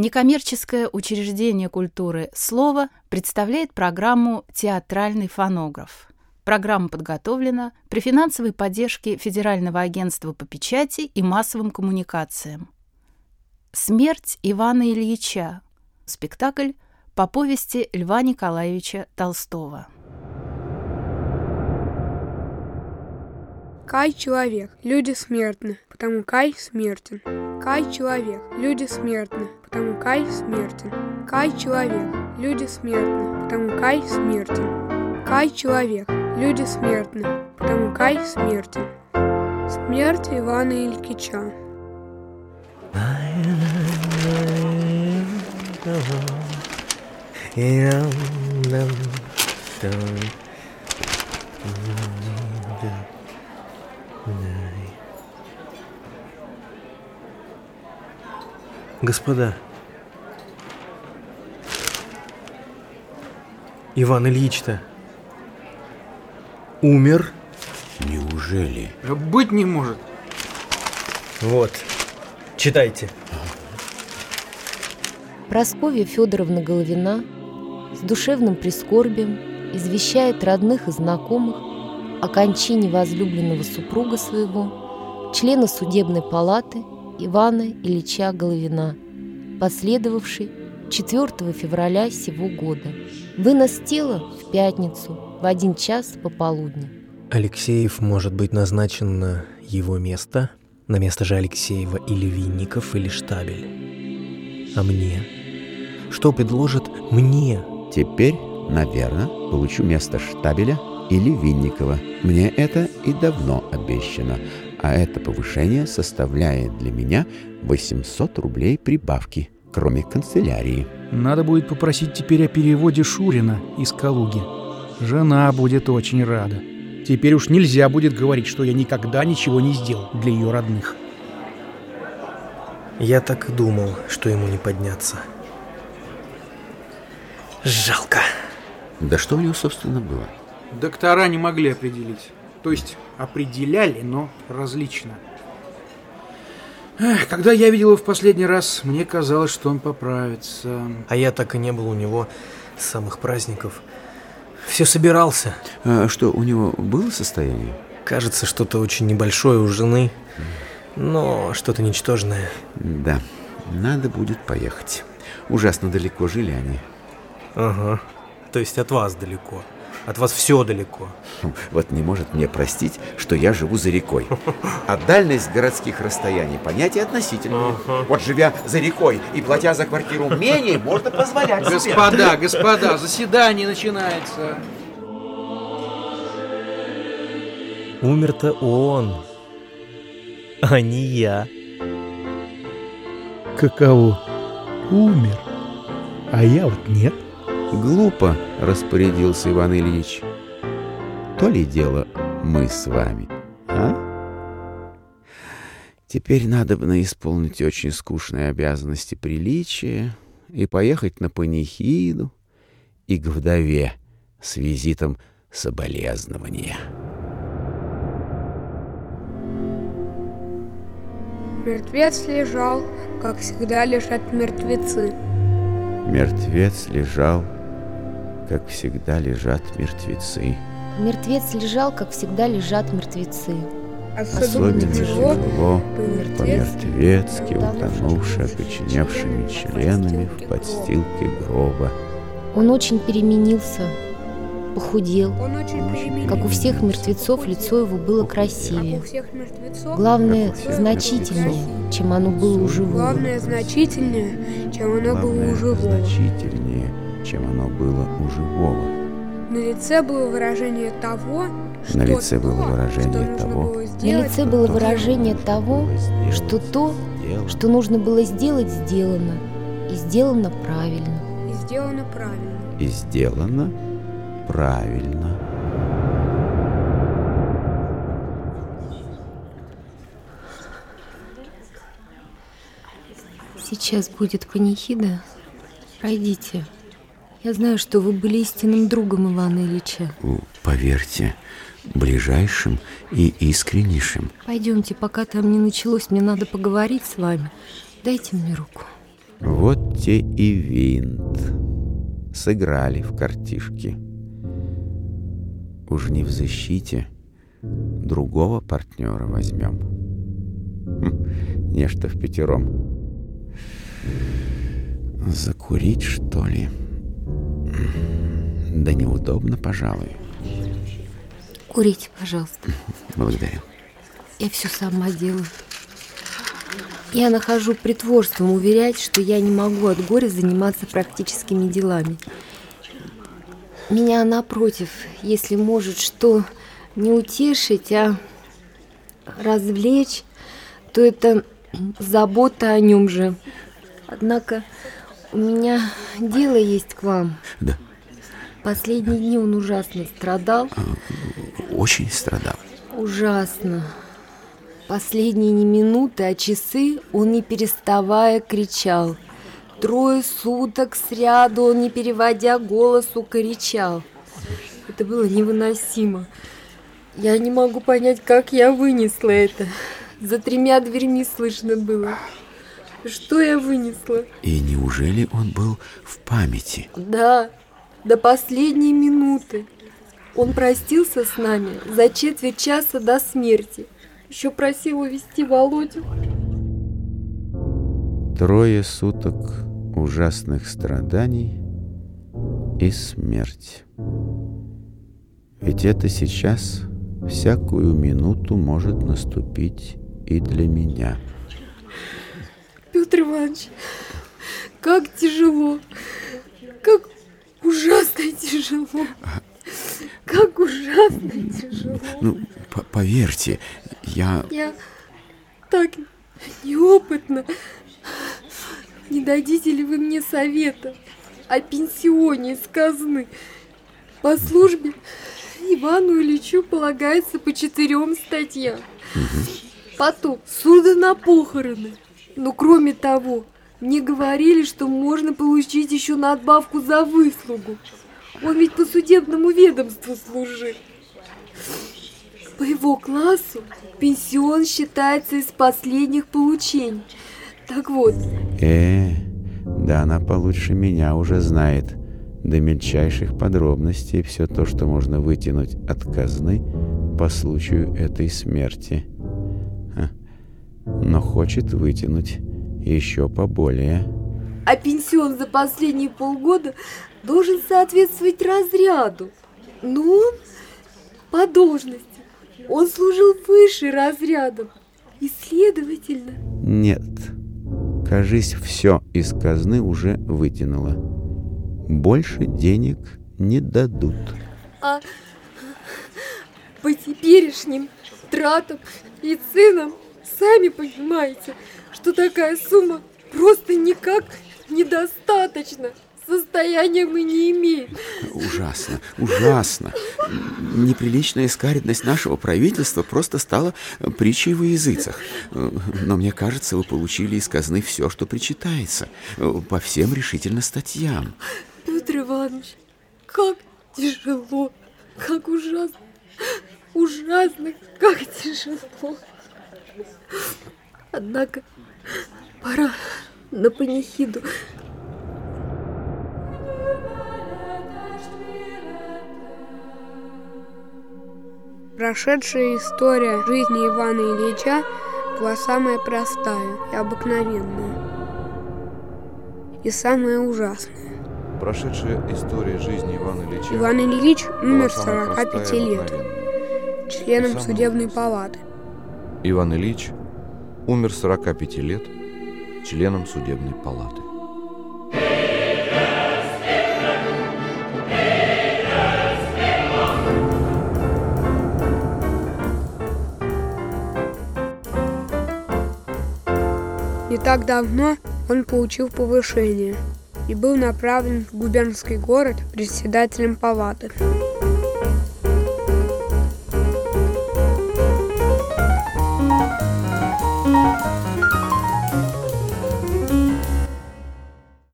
Некоммерческое учреждение культуры «Слово» представляет программу «Театральный фонограф». Программа подготовлена при финансовой поддержке Федерального агентства по печати и массовым коммуникациям. «Смерть Ивана Ильича» – спектакль по повести Льва Николаевича Толстого. Кай – человек, люди смертны, потому Кай смертен. Кай – человек, люди смертны, потому Кай смертен. Кай – человек, люди смертны, потому Кай смертен. Кай – человек, люди смертны, потому Кай смертен. Смерть Ивана Илькича. Господа, Иван Ильич-то умер? Неужели? Быть не может. Вот, читайте. Просковья Федоровна Головина с душевным прискорбием извещает родных и знакомых о кончине возлюбленного супруга своего, члена судебной палаты Ивана Ильича Головина, последовавший 4 февраля сего года. Вынос тела в пятницу в один час пополудни. Алексеев может быть назначен на его место, на место же Алексеева или Винников, или Штабель. А мне? Что предложит мне? Теперь, наверное, получу место Штабеля или Винникова. Мне это и давно обещано, а это повышение составляет для меня 800 рублей прибавки, кроме канцелярии. Надо будет попросить теперь о переводе Шурина из Калуги. Жена будет очень рада. Теперь уж нельзя будет говорить, что я никогда ничего не сделал для ее родных. Я так и думал, что ему не подняться. Жалко. Да что у него, собственно, было? Доктора не могли определить. То есть определяли, но различно. Эх, когда я видел его в последний раз, мне казалось, что он поправится. А я так и не был у него с самых праздников. Все собирался. А что, у него было состояние? Кажется, что-то очень небольшое у жены, но что-то ничтожное. Да, надо будет поехать. Ужасно далеко жили они. Ага. То есть от вас далеко. От вас все далеко. Вот не может мне простить, что я живу за рекой. А дальность городских расстояний понятие относительное. Ага. Вот живя за рекой и платя за квартиру менее, можно позволять себе. Господа, господа, заседание начинается. Умер-то он, а не я. Каково? Умер. А я вот нет. Глупо, распорядился Иван Ильич. То ли дело мы с вами, а? Теперь надо бы исполнить очень скучные обязанности приличия и поехать на панихиду и к вдове с визитом соболезнования. Мертвец лежал, как всегда лежат мертвецы. Мертвец лежал, как всегда лежат мертвецы. Мертвец лежал, как всегда лежат мертвецы. Особенно тяжело, тяжело, по-мертвецки, утонувший окоченевшими членами в подстилке гроба. Он очень переменился, похудел. Он очень переменился. Как у всех мертвецов, лицо его было красивее. Главное, значительнее, чем оно было у живого. Главное значительнее, чем оно было у живого. значительнее, чем оно было у живого. На лице было выражение того, что На лице то, было выражение что нужно того, было На сделать, лице было то, выражение того, было сделать, что то, сделано. что нужно было сделать, сделано. И сделано правильно. и сделано правильно. И сделано правильно. Сейчас будет панихида. Пройдите. Я знаю, что вы были истинным другом Ивана Ильича. Поверьте, ближайшим и искреннейшим. Пойдемте, пока там не началось, мне надо поговорить с вами. Дайте мне руку. Вот те и винт. Сыграли в картишки. Уж не в защите, другого партнера возьмем. Хм, нечто в пятером. Закурить, что ли? Да неудобно, пожалуй. Курите, пожалуйста. Благодарю. Я все сама делаю. Я нахожу притворством уверять, что я не могу от горя заниматься практическими делами. Меня, напротив, если может что не утешить, а развлечь, то это забота о нем же. Однако у меня дело есть к вам. Да. Последние дни он ужасно страдал. Очень страдал. Ужасно. Последние не минуты, а часы он не переставая кричал. Трое суток сряду он, не переводя голосу, кричал. Это было невыносимо. Я не могу понять, как я вынесла это. За тремя дверьми слышно было. Что я вынесла? И неужели он был в памяти? Да, до последней минуты. Он простился с нами за четверть часа до смерти. Еще просил увезти Володю. Трое суток ужасных страданий и смерть. Ведь это сейчас всякую минуту может наступить и для меня. Петр Иванович, как тяжело, как ужасно тяжело. Как ужасно тяжело. Ну, по поверьте, я... Я так неопытна. Не дадите ли вы мне совета о пенсионе из казны? По службе Ивану Ильичу полагается по четырем статьям. Потом суды на похороны. Но кроме того, мне говорили, что можно получить еще надбавку за выслугу. Он ведь по судебному ведомству служит. По его классу пенсион считается из последних получений. Так вот. Э, да она получше меня уже знает до мельчайших подробностей все то, что можно вытянуть от казны по случаю этой смерти. Но хочет вытянуть еще поболее. А пенсион за последние полгода должен соответствовать разряду. Ну, по должности. Он служил выше разрядом. И следовательно... Нет. Кажись, все из казны уже вытянуло. Больше денег не дадут. А по теперешним тратам и ценам сами понимаете, что такая сумма просто никак недостаточно. Состояния мы не имеем. Ужасно, ужасно. Неприличная скаридность нашего правительства просто стала притчей во языцах. Но мне кажется, вы получили из казны все, что причитается. По всем решительно статьям. Петр Иванович, как тяжело, как ужасно, ужасно, как тяжело. Однако пора на панихиду. Прошедшая история жизни Ивана Ильича была самая простая и обыкновенная. И самая ужасная. Прошедшая история жизни Ивана Ильича Иван Ильич умер самая 45 простая и лет, членом судебной палаты. Иван Ильич умер 45 лет членом судебной палаты. Не так давно он получил повышение и был направлен в губернский город председателем палаты.